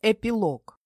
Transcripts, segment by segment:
Эпилог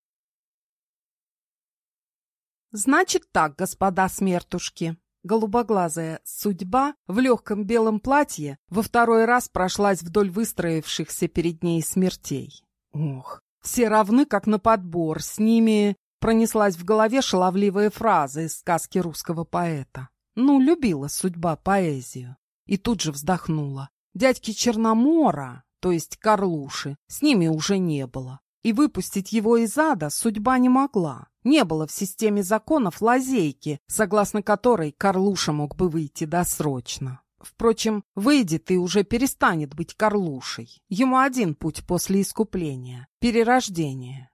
Значит так, господа смертушки. Голубоглазая судьба в легком белом платье во второй раз прошлась вдоль выстроившихся перед ней смертей. Ох, все равны, как на подбор, с ними пронеслась в голове шаловливая фраза из сказки русского поэта. Ну, любила судьба поэзию. И тут же вздохнула. Дядьки Черномора, то есть Карлуши, с ними уже не было. И выпустить его из ада судьба не могла. Не было в системе законов лазейки, согласно которой Карлуша мог бы выйти досрочно. Впрочем, выйдет и уже перестанет быть Карлушей. Ему один путь после искупления — перерождение.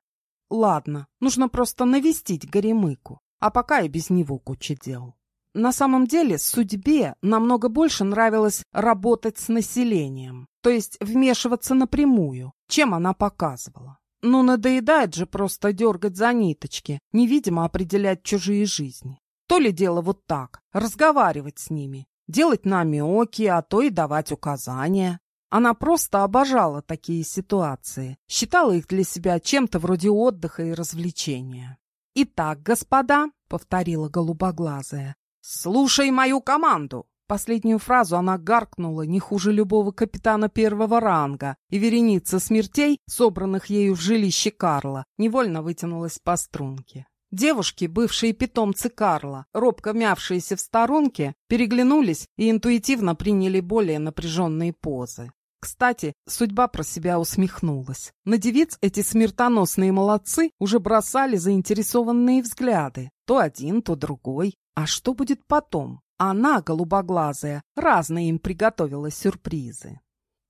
Ладно, нужно просто навестить Горемыку, а пока и без него куча дел. На самом деле судьбе намного больше нравилось работать с населением, то есть вмешиваться напрямую, чем она показывала. Ну, надоедает же просто дергать за ниточки, невидимо определять чужие жизни. То ли дело вот так, разговаривать с ними, делать намеки, а то и давать указания. Она просто обожала такие ситуации, считала их для себя чем-то вроде отдыха и развлечения. «Итак, господа», — повторила голубоглазая, — «слушай мою команду!» Последнюю фразу она гаркнула не хуже любого капитана первого ранга, и вереница смертей, собранных ею в жилище Карла, невольно вытянулась по струнке. Девушки, бывшие питомцы Карла, робко мявшиеся в сторонке, переглянулись и интуитивно приняли более напряженные позы. Кстати, судьба про себя усмехнулась. На девиц эти смертоносные молодцы уже бросали заинтересованные взгляды. То один, то другой. А что будет потом? Она, голубоглазая, разные им приготовила сюрпризы.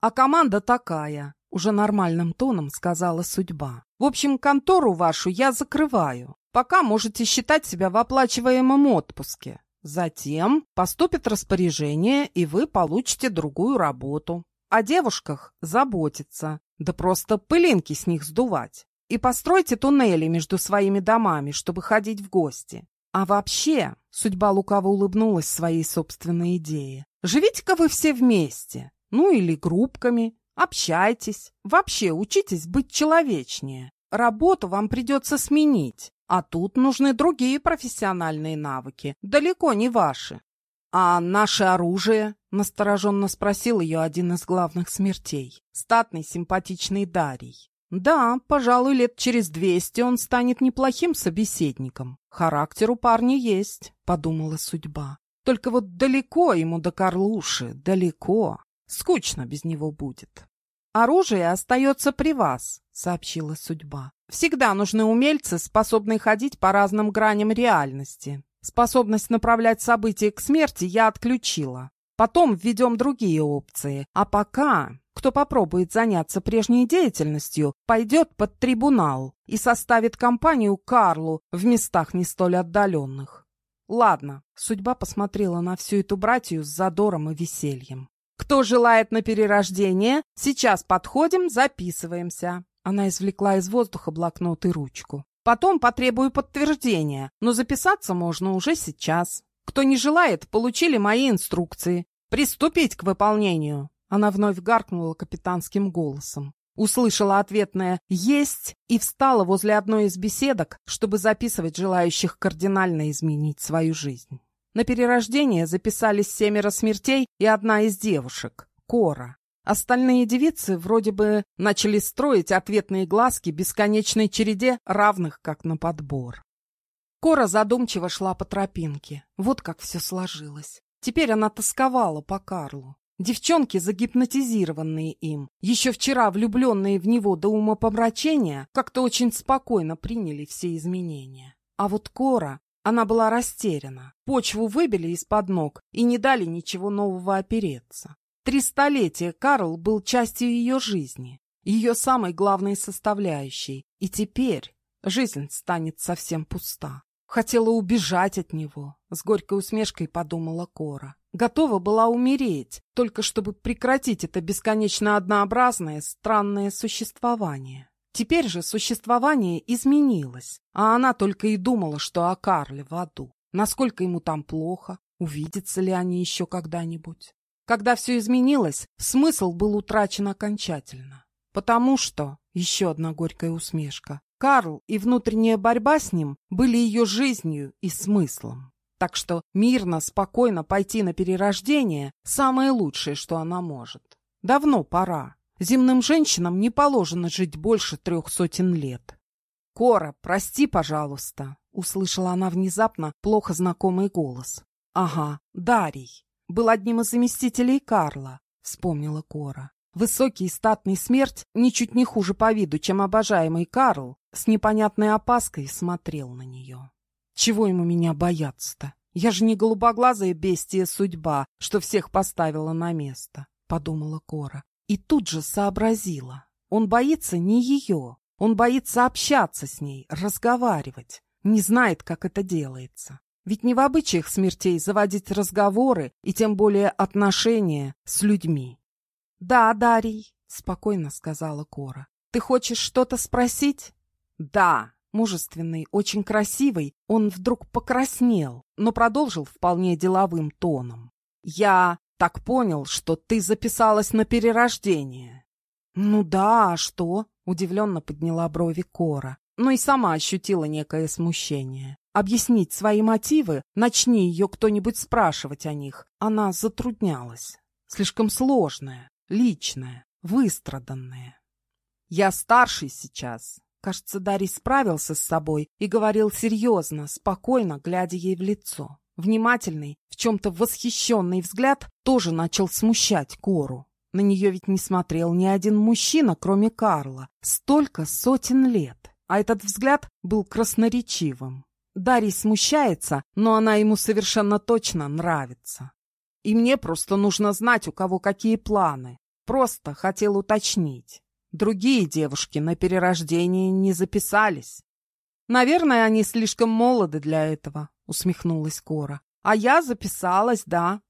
А команда такая, уже нормальным тоном сказала судьба. В общем, контору вашу я закрываю. Пока можете считать себя в оплачиваемом отпуске. Затем поступит распоряжение, и вы получите другую работу. О девушках заботиться, да просто пылинки с них сдувать. И постройте туннели между своими домами, чтобы ходить в гости. А вообще, судьба лукаво улыбнулась своей собственной идее. Живите-ка вы все вместе, ну или группками, общайтесь, вообще учитесь быть человечнее. Работу вам придется сменить, а тут нужны другие профессиональные навыки, далеко не ваши. «А наше оружие?» — настороженно спросил ее один из главных смертей, статный симпатичный Дарий. Да, пожалуй, лет через двести он станет неплохим собеседником. Характер у парня есть, подумала судьба. Только вот далеко ему до Карлуши, далеко. Скучно без него будет. Оружие остается при вас, сообщила судьба. Всегда нужны умельцы, способные ходить по разным граням реальности. Способность направлять события к смерти я отключила. Потом введем другие опции. А пока кто попробует заняться прежней деятельностью, пойдет под трибунал и составит компанию Карлу в местах не столь отдаленных. Ладно, судьба посмотрела на всю эту братью с задором и весельем. Кто желает на перерождение, сейчас подходим, записываемся. Она извлекла из воздуха блокнот и ручку. Потом потребую подтверждения, но записаться можно уже сейчас. Кто не желает, получили мои инструкции. Приступить к выполнению. Она вновь гаркнула капитанским голосом. Услышала ответное «Есть» и встала возле одной из беседок, чтобы записывать желающих кардинально изменить свою жизнь. На перерождение записались семеро смертей и одна из девушек — Кора. Остальные девицы вроде бы начали строить ответные глазки бесконечной череде, равных как на подбор. Кора задумчиво шла по тропинке. Вот как все сложилось. Теперь она тосковала по Карлу. Девчонки, загипнотизированные им, еще вчера влюбленные в него до умопомрачения, как-то очень спокойно приняли все изменения. А вот Кора, она была растеряна. Почву выбили из-под ног и не дали ничего нового опереться. Три столетия Карл был частью ее жизни, ее самой главной составляющей. И теперь жизнь станет совсем пуста. Хотела убежать от него, с горькой усмешкой подумала Кора. Готова была умереть, только чтобы прекратить это бесконечно однообразное, странное существование. Теперь же существование изменилось, а она только и думала, что о Карле в аду. Насколько ему там плохо, увидятся ли они еще когда-нибудь. Когда все изменилось, смысл был утрачен окончательно. Потому что, еще одна горькая усмешка, Карл и внутренняя борьба с ним были ее жизнью и смыслом. Так что мирно, спокойно пойти на перерождение – самое лучшее, что она может. Давно пора. Земным женщинам не положено жить больше трех сотен лет. «Кора, прости, пожалуйста», — услышала она внезапно плохо знакомый голос. «Ага, Дарий. Был одним из заместителей Карла», — вспомнила Кора. Высокий и статный смерть, ничуть не хуже по виду, чем обожаемый Карл, с непонятной опаской смотрел на нее. «Чего ему меня бояться-то? Я же не голубоглазая бестия судьба, что всех поставила на место», — подумала Кора. И тут же сообразила. Он боится не ее. Он боится общаться с ней, разговаривать. Не знает, как это делается. Ведь не в обычаях смертей заводить разговоры и тем более отношения с людьми. «Да, Дарий», — спокойно сказала Кора. «Ты хочешь что-то спросить?» «Да». Мужественный, очень красивый, он вдруг покраснел, но продолжил вполне деловым тоном. «Я так понял, что ты записалась на перерождение». «Ну да, а что?» — удивленно подняла брови Кора, но и сама ощутила некое смущение. Объяснить свои мотивы, начни ее кто-нибудь спрашивать о них, она затруднялась. Слишком сложная, личная, выстраданная. «Я старший сейчас». Кажется, Дарий справился с собой и говорил серьезно, спокойно, глядя ей в лицо. Внимательный, в чем-то восхищенный взгляд тоже начал смущать Кору. На нее ведь не смотрел ни один мужчина, кроме Карла. Столько сотен лет. А этот взгляд был красноречивым. Дарий смущается, но она ему совершенно точно нравится. И мне просто нужно знать, у кого какие планы. Просто хотел уточнить. Другие девушки на перерождение не записались. Наверное, они слишком молоды для этого усмехнулась Кора. А я записалась, да.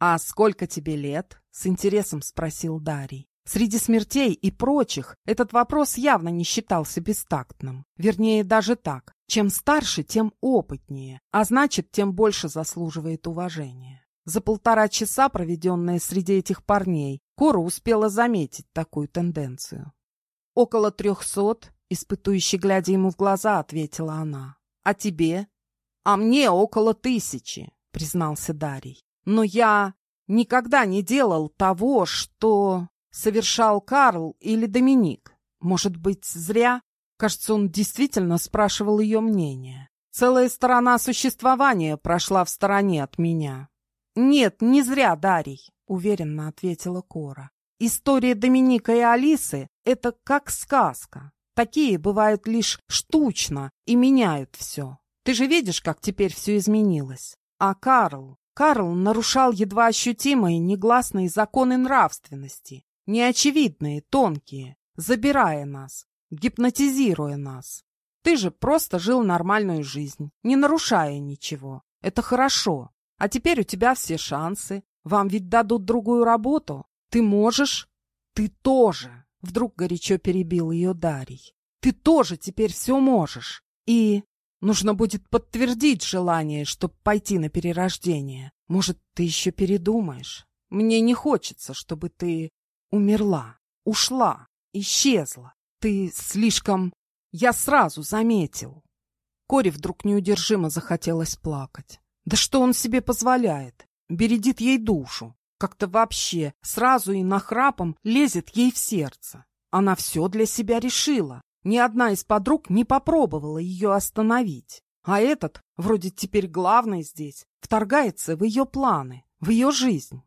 А сколько тебе лет? С интересом спросил Дарий. Среди смертей и прочих этот вопрос явно не считался бестактным. Вернее, даже так. Чем старше, тем опытнее, а значит, тем больше заслуживает уважения. За полтора часа, проведенные среди этих парней, Кора успела заметить такую тенденцию. «Около трехсот», — испытующе глядя ему в глаза, ответила она. «А тебе?» «А мне около тысячи», — признался Дарий. «Но я никогда не делал того, что совершал Карл или Доминик. Может быть, зря?» Кажется, он действительно спрашивал ее мнение. Целая сторона существования прошла в стороне от меня. «Нет, не зря, Дарий», — уверенно ответила Кора. «История Доминика и Алисы — это как сказка. Такие бывают лишь штучно и меняют все. Ты же видишь, как теперь все изменилось. А Карл? Карл нарушал едва ощутимые негласные законы нравственности, неочевидные, тонкие, забирая нас, гипнотизируя нас. Ты же просто жил нормальную жизнь, не нарушая ничего. Это хорошо. А теперь у тебя все шансы. Вам ведь дадут другую работу. Ты можешь? Ты тоже. Вдруг горячо перебил ее Дарий. Ты тоже теперь все можешь. И Нужно будет подтвердить желание, чтобы пойти на перерождение. Может, ты еще передумаешь? Мне не хочется, чтобы ты умерла, ушла, исчезла. Ты слишком... Я сразу заметил. Коре вдруг неудержимо захотелось плакать. Да что он себе позволяет? Бередит ей душу. Как-то вообще сразу и нахрапом лезет ей в сердце. Она все для себя решила. Ни одна из подруг не попробовала ее остановить. А этот, вроде теперь главный здесь, вторгается в ее планы, в ее жизнь.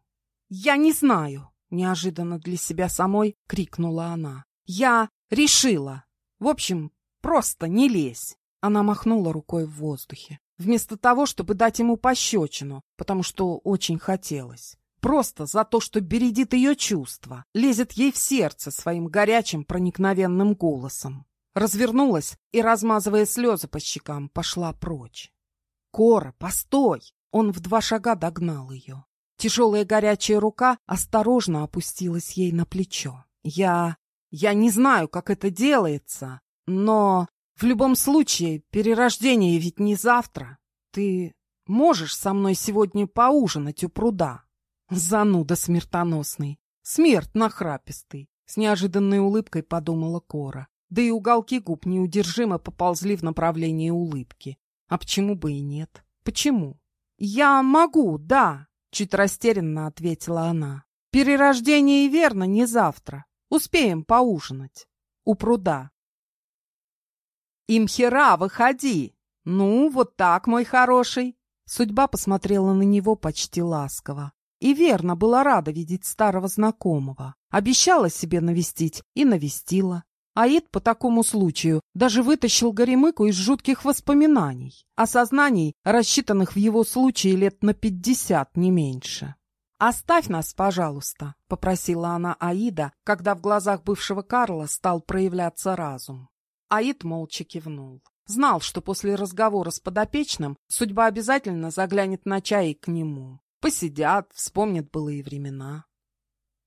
«Я не знаю», — неожиданно для себя самой крикнула она. «Я решила. В общем, просто не лезь». Она махнула рукой в воздухе, вместо того, чтобы дать ему пощечину, потому что очень хотелось. Просто за то, что бередит ее чувства, лезет ей в сердце своим горячим проникновенным голосом. Развернулась и, размазывая слезы по щекам, пошла прочь. «Кора, постой!» Он в два шага догнал ее. Тяжелая горячая рука осторожно опустилась ей на плечо. «Я... я не знаю, как это делается, но в любом случае перерождение ведь не завтра. Ты можешь со мной сегодня поужинать у пруда?» Зануда смертоносный, смерть нахрапистый. С неожиданной улыбкой подумала Кора. Да и уголки губ неудержимо поползли в направлении улыбки. А почему бы и нет? Почему? «Я могу, да», — чуть растерянно ответила она. «Перерождение верно не завтра. Успеем поужинать. У пруда». «Имхера, выходи!» «Ну, вот так, мой хороший!» Судьба посмотрела на него почти ласково. И верно была рада видеть старого знакомого. Обещала себе навестить и навестила. Аид по такому случаю даже вытащил Горемыку из жутких воспоминаний, осознаний, рассчитанных в его случае лет на пятьдесят, не меньше. «Оставь нас, пожалуйста», — попросила она Аида, когда в глазах бывшего Карла стал проявляться разум. Аид молча кивнул. Знал, что после разговора с подопечным судьба обязательно заглянет на чай к нему. Посидят, вспомнят былые времена.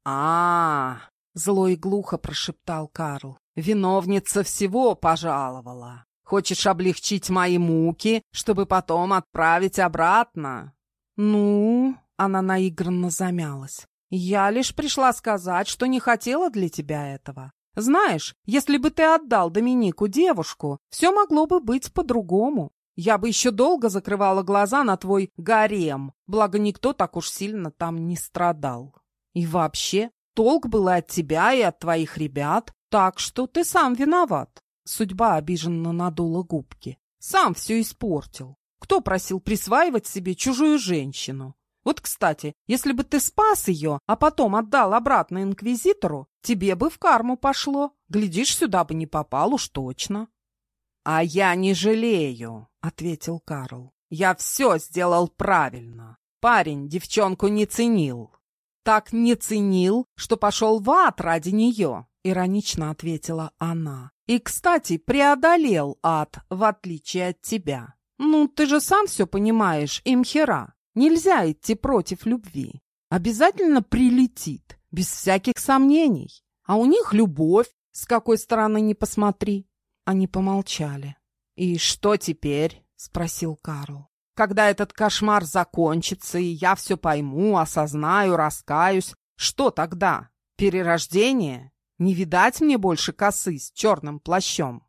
а, -а, -а зло и глухо прошептал Карл. «Виновница всего пожаловала. Хочешь облегчить мои муки, чтобы потом отправить обратно?» «Ну...» — она наигранно замялась. «Я лишь пришла сказать, что не хотела для тебя этого. Знаешь, если бы ты отдал Доминику девушку, все могло бы быть по-другому. Я бы еще долго закрывала глаза на твой гарем, благо никто так уж сильно там не страдал. И вообще, толк был от тебя и от твоих ребят, так что ты сам виноват. Судьба обиженно надула губки. Сам все испортил. Кто просил присваивать себе чужую женщину? Вот, кстати, если бы ты спас ее, а потом отдал обратно инквизитору, тебе бы в карму пошло. Глядишь, сюда бы не попал уж точно. — А я не жалею, — ответил Карл. — Я все сделал правильно. Парень девчонку не ценил. Так не ценил, что пошел в ад ради нее, — иронично ответила она. И, кстати, преодолел ад, в отличие от тебя. Ну, ты же сам все понимаешь, имхера. Нельзя идти против любви. Обязательно прилетит, без всяких сомнений. А у них любовь, с какой стороны не посмотри. Они помолчали. «И что теперь?» — спросил Карл. «Когда этот кошмар закончится, и я все пойму, осознаю, раскаюсь, что тогда? Перерождение? Не видать мне больше косы с черным плащом?»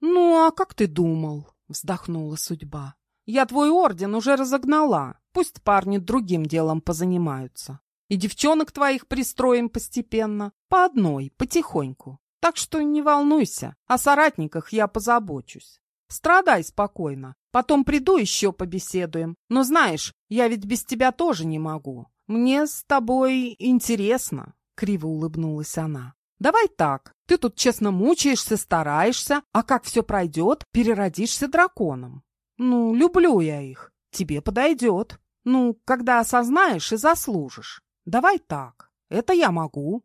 «Ну, а как ты думал?» — вздохнула судьба. «Я твой орден уже разогнала. Пусть парни другим делом позанимаются. И девчонок твоих пристроим постепенно, по одной, потихоньку. Так что не волнуйся, о соратниках я позабочусь. Страдай спокойно, потом приду еще побеседуем. Но знаешь, я ведь без тебя тоже не могу. Мне с тобой интересно, — криво улыбнулась она. Давай так, ты тут честно мучаешься, стараешься, а как все пройдет, переродишься драконом. Ну, люблю я их, тебе подойдет. Ну, когда осознаешь и заслужишь. Давай так, это я могу.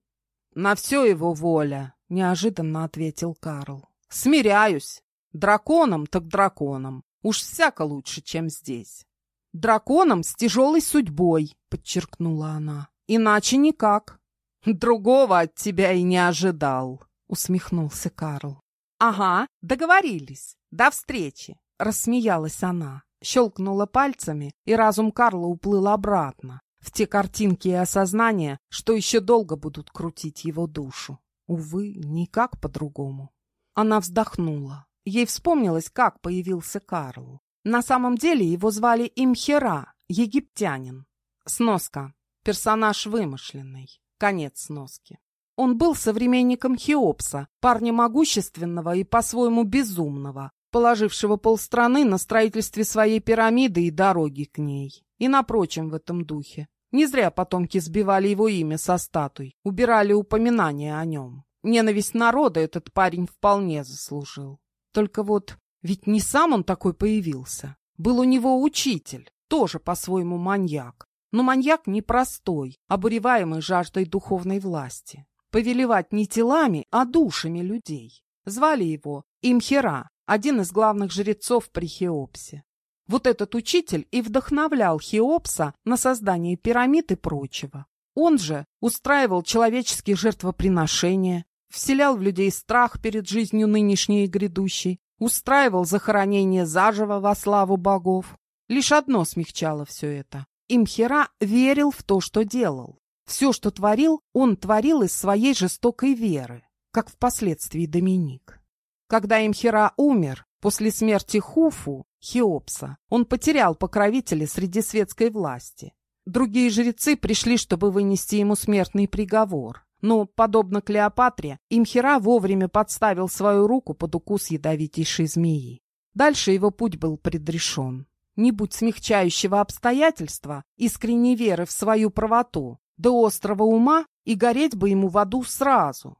На все его воля, неожиданно ответил Карл. Смиряюсь. Драконом так драконом. Уж всяко лучше, чем здесь. Драконом с тяжелой судьбой, подчеркнула она. Иначе никак. Другого от тебя и не ожидал, усмехнулся Карл. Ага, договорились. До встречи, рассмеялась она щелкнула пальцами, и разум Карла уплыл обратно, в те картинки и осознания, что еще долго будут крутить его душу. Увы, никак по-другому. Она вздохнула. Ей вспомнилось, как появился Карл. На самом деле его звали Имхера, египтянин. Сноска. Персонаж вымышленный. Конец сноски. Он был современником Хеопса, парня могущественного и по-своему безумного, положившего полстраны на строительстве своей пирамиды и дороги к ней. И на прочем в этом духе. Не зря потомки сбивали его имя со статуй, убирали упоминания о нем. Ненависть народа этот парень вполне заслужил. Только вот, ведь не сам он такой появился. Был у него учитель, тоже по-своему маньяк. Но маньяк непростой, обуреваемый жаждой духовной власти. Повелевать не телами, а душами людей. Звали его Имхера, один из главных жрецов при Хеопсе. Вот этот учитель и вдохновлял Хеопса на создание пирамид и прочего. Он же устраивал человеческие жертвоприношения, вселял в людей страх перед жизнью нынешней и грядущей, устраивал захоронение заживо во славу богов. Лишь одно смягчало все это. Имхера верил в то, что делал. Все, что творил, он творил из своей жестокой веры, как впоследствии Доминик. Когда Имхера умер, после смерти Хуфу, Хеопса, он потерял покровителя среди светской власти. Другие жрецы пришли, чтобы вынести ему смертный приговор. Но, подобно Клеопатре, Имхера вовремя подставил свою руку под укус ядовитейшей змеи. Дальше его путь был предрешен. Не будь смягчающего обстоятельства, искренней веры в свою правоту, до острого ума и гореть бы ему в аду сразу.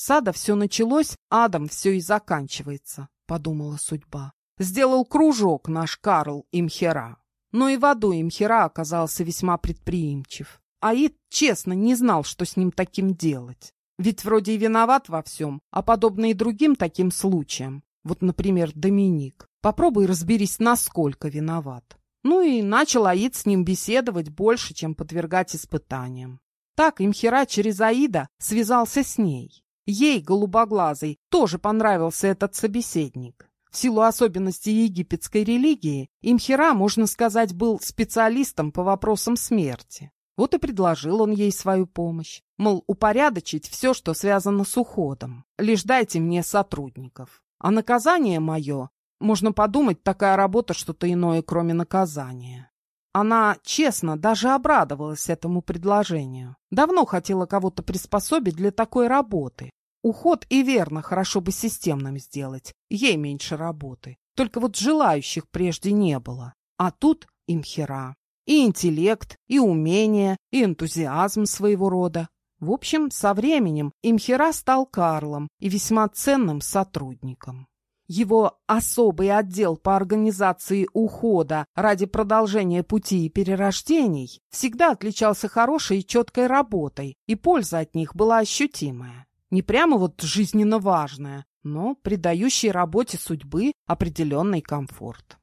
Сада все началось, адом все и заканчивается, подумала судьба. Сделал кружок наш Карл Имхера. Но и в аду Имхера оказался весьма предприимчив. Аид, честно, не знал, что с ним таким делать. Ведь вроде и виноват во всем, а подобно и другим таким случаям. Вот, например, Доминик. Попробуй разберись, насколько виноват. Ну и начал Аид с ним беседовать больше, чем подвергать испытаниям. Так Имхера через Аида связался с ней. Ей, голубоглазой, тоже понравился этот собеседник. В силу особенностей египетской религии, Имхера, можно сказать, был специалистом по вопросам смерти. Вот и предложил он ей свою помощь. Мол, упорядочить все, что связано с уходом. Лишь дайте мне сотрудников. А наказание мое, можно подумать, такая работа что-то иное, кроме наказания. Она, честно, даже обрадовалась этому предложению. Давно хотела кого-то приспособить для такой работы. Уход и верно хорошо бы системным сделать, ей меньше работы. Только вот желающих прежде не было. А тут им хера. И интеллект, и умение, и энтузиазм своего рода. В общем, со временем Имхера стал Карлом и весьма ценным сотрудником. Его особый отдел по организации ухода ради продолжения пути и перерождений всегда отличался хорошей и четкой работой, и польза от них была ощутимая. Не прямо вот жизненно важная, но придающая работе судьбы определенный комфорт.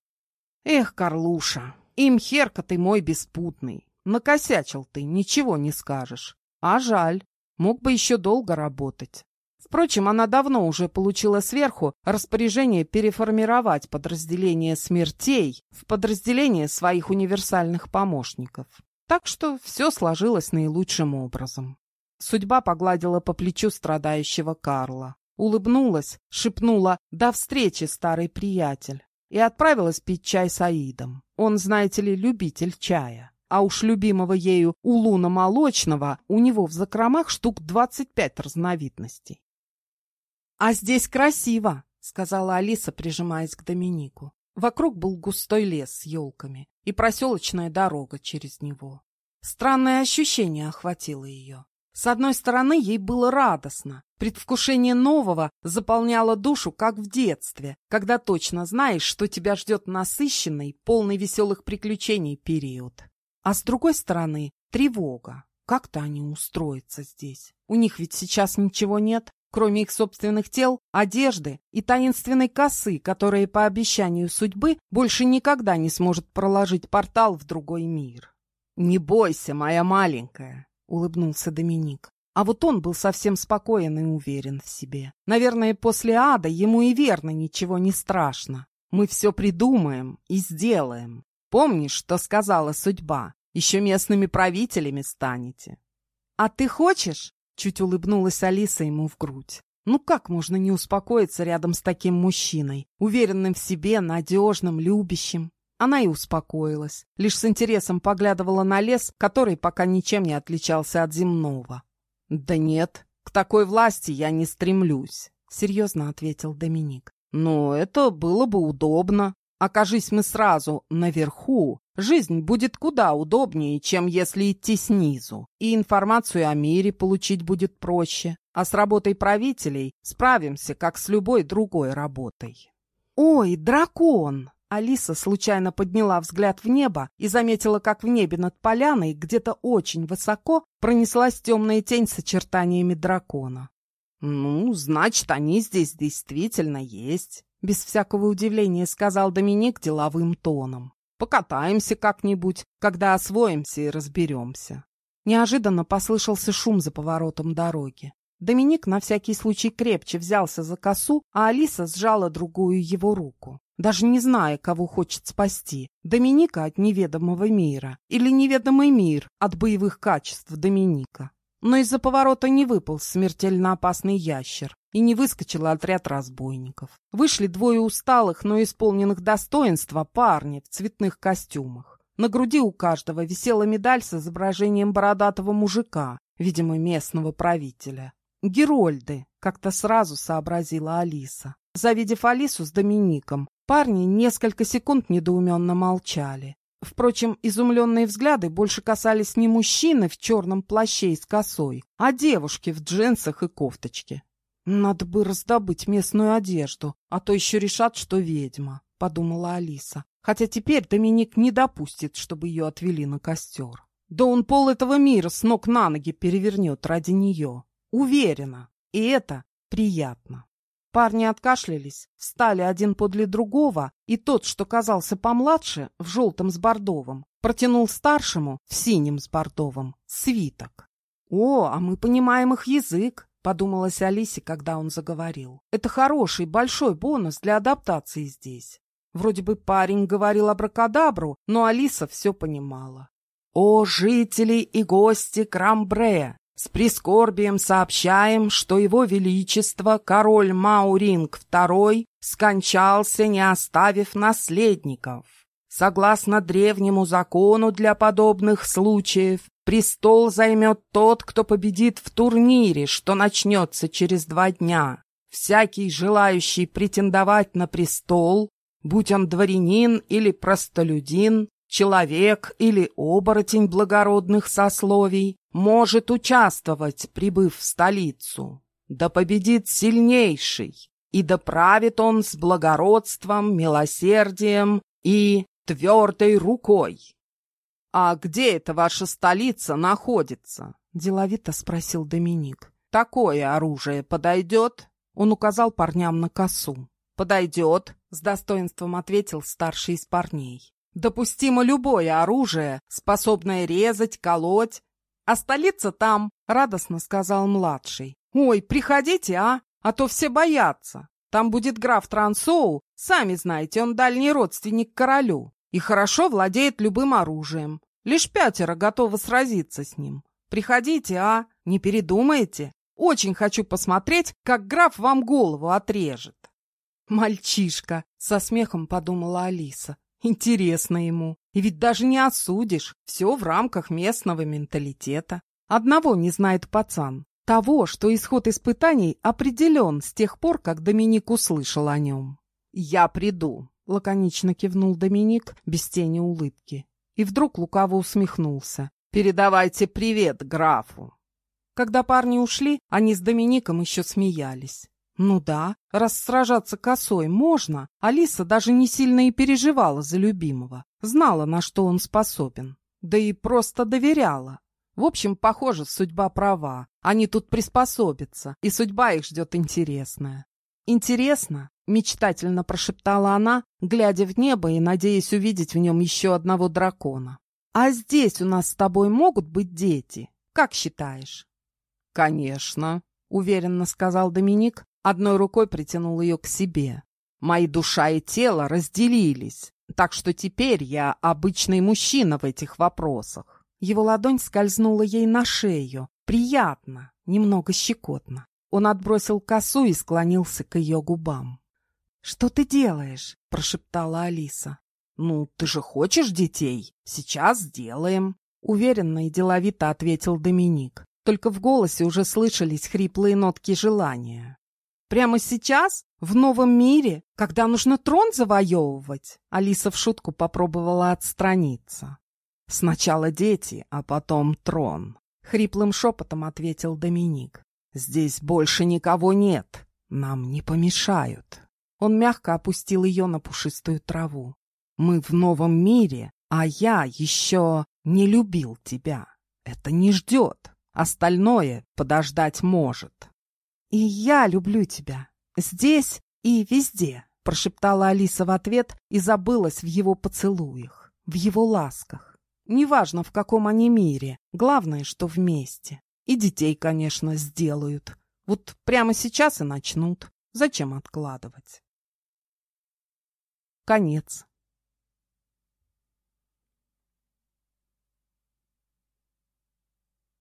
Эх, Карлуша, имхерка ты мой беспутный. Накосячил ты, ничего не скажешь. А жаль, мог бы еще долго работать. Впрочем, она давно уже получила сверху распоряжение переформировать подразделение смертей в подразделение своих универсальных помощников. Так что все сложилось наилучшим образом. Судьба погладила по плечу страдающего Карла. Улыбнулась, шепнула «До встречи, старый приятель!» и отправилась пить чай с Аидом. Он, знаете ли, любитель чая. А уж любимого ею улуна молочного у него в закромах штук двадцать пять разновидностей. «А здесь красиво», — сказала Алиса, прижимаясь к Доминику. Вокруг был густой лес с елками и проселочная дорога через него. Странное ощущение охватило ее. С одной стороны, ей было радостно. Предвкушение нового заполняло душу, как в детстве, когда точно знаешь, что тебя ждет насыщенный, полный веселых приключений период. А с другой стороны, тревога. Как-то они устроятся здесь. У них ведь сейчас ничего нет кроме их собственных тел, одежды и таинственной косы, которая по обещанию судьбы больше никогда не сможет проложить портал в другой мир. «Не бойся, моя маленькая», — улыбнулся Доминик. А вот он был совсем спокоен и уверен в себе. Наверное, после ада ему и верно ничего не страшно. Мы все придумаем и сделаем. Помнишь, что сказала судьба? Еще местными правителями станете. А ты хочешь? Чуть улыбнулась Алиса ему в грудь. Ну как можно не успокоиться рядом с таким мужчиной, уверенным в себе, надежным, любящим? Она и успокоилась, лишь с интересом поглядывала на лес, который пока ничем не отличался от земного. «Да нет, к такой власти я не стремлюсь», — серьезно ответил Доминик. «Но это было бы удобно. Окажись мы сразу наверху, жизнь будет куда удобнее, чем если идти снизу, и информацию о мире получить будет проще, а с работой правителей справимся, как с любой другой работой. «Ой, дракон!» Алиса случайно подняла взгляд в небо и заметила, как в небе над поляной где-то очень высоко пронеслась темная тень с очертаниями дракона. «Ну, значит, они здесь действительно есть», — без всякого удивления сказал Доминик деловым тоном. «Покатаемся как-нибудь, когда освоимся и разберемся». Неожиданно послышался шум за поворотом дороги. Доминик на всякий случай крепче взялся за косу, а Алиса сжала другую его руку. Даже не зная, кого хочет спасти, Доминика от неведомого мира или неведомый мир от боевых качеств Доминика. Но из-за поворота не выпал смертельно опасный ящер и не выскочил отряд разбойников. Вышли двое усталых, но исполненных достоинства парни в цветных костюмах. На груди у каждого висела медаль с изображением бородатого мужика, видимо, местного правителя. «Герольды», — как-то сразу сообразила Алиса. Завидев Алису с Домиником, парни несколько секунд недоуменно молчали. Впрочем, изумленные взгляды больше касались не мужчины в черном плаще и с косой, а девушки в джинсах и кофточке. «Надо бы раздобыть местную одежду, а то еще решат, что ведьма», — подумала Алиса. Хотя теперь Доминик не допустит, чтобы ее отвели на костер. Да он пол этого мира с ног на ноги перевернет ради нее. Уверена. И это приятно. Парни откашлялись, встали один подле другого, и тот, что казался помладше, в желтом с бордовым, протянул старшему, в синем с бордовым, свиток. «О, а мы понимаем их язык», — подумалась Алисе, когда он заговорил. «Это хороший, большой бонус для адаптации здесь». Вроде бы парень говорил абракадабру, но Алиса все понимала. «О, жители и гости Крамбре! С прискорбием сообщаем, что его величество, король Мауринг II, скончался, не оставив наследников. Согласно древнему закону для подобных случаев, престол займет тот, кто победит в турнире, что начнется через два дня. Всякий, желающий претендовать на престол, будь он дворянин или простолюдин, человек или оборотень благородных сословий, может участвовать, прибыв в столицу. Да победит сильнейший, и да правит он с благородством, милосердием и твердой рукой. — А где эта ваша столица находится? — деловито спросил Доминик. — Такое оружие подойдет? Он указал парням на косу. — Подойдет, — с достоинством ответил старший из парней. Допустимо любое оружие, способное резать, колоть, а столица там, — радостно сказал младший. Ой, приходите, а? А то все боятся. Там будет граф Трансоу, сами знаете, он дальний родственник королю и хорошо владеет любым оружием. Лишь пятеро готовы сразиться с ним. Приходите, а? Не передумаете? Очень хочу посмотреть, как граф вам голову отрежет. Мальчишка, со смехом подумала Алиса. Интересно ему. И ведь даже не осудишь. Все в рамках местного менталитета. Одного не знает пацан. Того, что исход испытаний определен с тех пор, как Доминик услышал о нем. «Я приду», — лаконично кивнул Доминик без тени улыбки. И вдруг лукаво усмехнулся. «Передавайте привет графу». Когда парни ушли, они с Домиником еще смеялись. Ну да, раз сражаться косой можно, Алиса даже не сильно и переживала за любимого, знала, на что он способен, да и просто доверяла. В общем, похоже, судьба права, они тут приспособятся, и судьба их ждет интересная. «Интересно?» — мечтательно прошептала она, глядя в небо и надеясь увидеть в нем еще одного дракона. «А здесь у нас с тобой могут быть дети? Как считаешь?» «Конечно», — уверенно сказал Доминик, Одной рукой притянул ее к себе. Мои душа и тело разделились, так что теперь я обычный мужчина в этих вопросах. Его ладонь скользнула ей на шею. Приятно, немного щекотно. Он отбросил косу и склонился к ее губам. «Что ты делаешь?» — прошептала Алиса. «Ну, ты же хочешь детей? Сейчас сделаем!» Уверенно и деловито ответил Доминик. Только в голосе уже слышались хриплые нотки желания. Прямо сейчас? В новом мире? Когда нужно трон завоевывать? Алиса в шутку попробовала отстраниться. Сначала дети, а потом трон. Хриплым шепотом ответил Доминик. Здесь больше никого нет. Нам не помешают. Он мягко опустил ее на пушистую траву. Мы в новом мире, а я еще не любил тебя. Это не ждет. Остальное подождать может. «И я люблю тебя. Здесь и везде», — прошептала Алиса в ответ и забылась в его поцелуях, в его ласках. Неважно, в каком они мире, главное, что вместе. И детей, конечно, сделают. Вот прямо сейчас и начнут. Зачем откладывать? Конец.